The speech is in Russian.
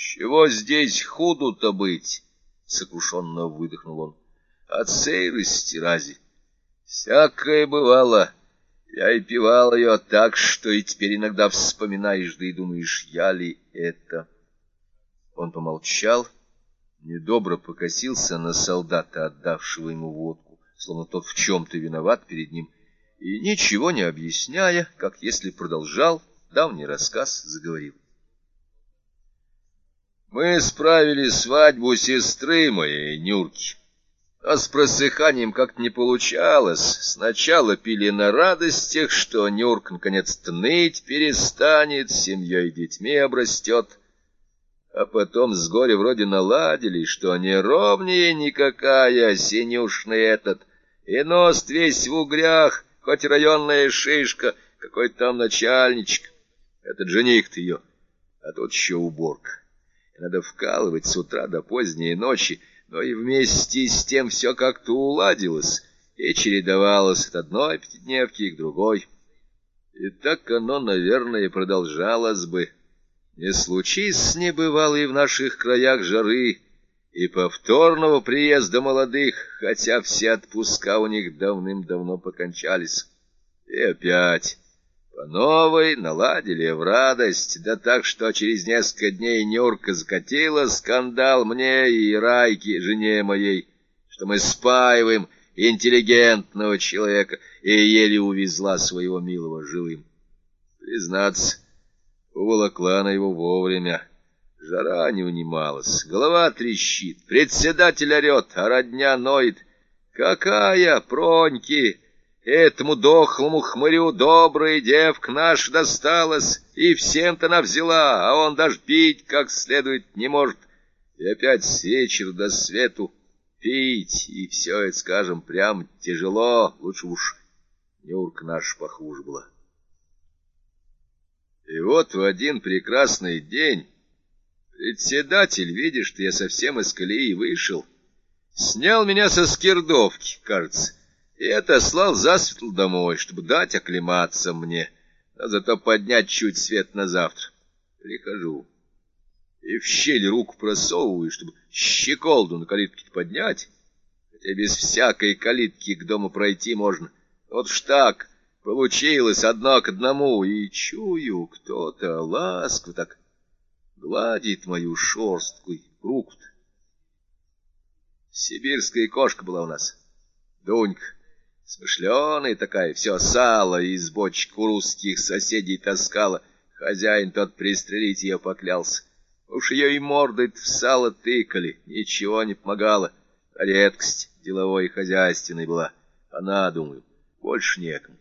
Чего здесь худу-то быть? — сокрушенно выдохнул он. — От сейрости рази. Всякое бывало. Я и пивал ее так, что и теперь иногда вспоминаешь, да и думаешь, я ли это? Он помолчал, недобро покосился на солдата, отдавшего ему водку, словно тот в чем-то виноват перед ним, и, ничего не объясняя, как если продолжал давний рассказ, заговорил. Мы справили свадьбу сестры моей, Нюрки. А с просыханием как-то не получалось. Сначала пили на радостях, что Нюрк наконец-то ныть перестанет, семьей и детьми обрастет. А потом с горя вроде наладили, что не ровнее никакая, синюшный этот, и нос весь в угрях, хоть районная шишка, какой там начальничек. Этот жених-то ее, а тут еще уборка. И надо вкалывать с утра до поздней ночи, но и вместе с тем все как-то уладилось и чередовалось от одной пятидневки к другой. И так оно, наверное, продолжалось бы. Не случись небывалой в наших краях жары и повторного приезда молодых, хотя все отпуска у них давным-давно покончались. И опять по новой наладили в радость, да так, что через несколько дней Нюрка закатила скандал мне и Райке, жене моей, что мы спаиваем интеллигентного человека, и еле увезла своего милого живым. Признаться, уволокла на его вовремя. Жара не унималась, голова трещит, председатель орет, а родня ноет. Какая, Проньки! Этому дохлому хмырю добрая девка наша досталась, и всем-то она взяла, а он даже пить как следует не может. И опять с вечера до свету пить, и все это, скажем, прям тяжело, лучше уж Нюрка наша похуже была. И вот в один прекрасный день председатель, видишь, что я совсем из колеи вышел, снял меня со скирдовки, кажется, и отослал засветло домой, чтобы дать оклематься мне, а зато поднять чуть свет на завтра. Прихожу и в щель руку просовываю, чтобы щеколду на калитке поднять, хотя без всякой калитки к дому пройти можно. Вот ж так получилось одно к одному, и чую, кто-то ласково так гладит мою шерстку руку-то. Сибирская кошка была у нас, Дунька. Смышленая такая, все сало из бочек у русских соседей таскала. Хозяин тот пристрелить ее поклялся. Уж ее и мордой в сало тыкали, ничего не помогало. редкость деловой и хозяйственной была. Она, думаю, больше некому.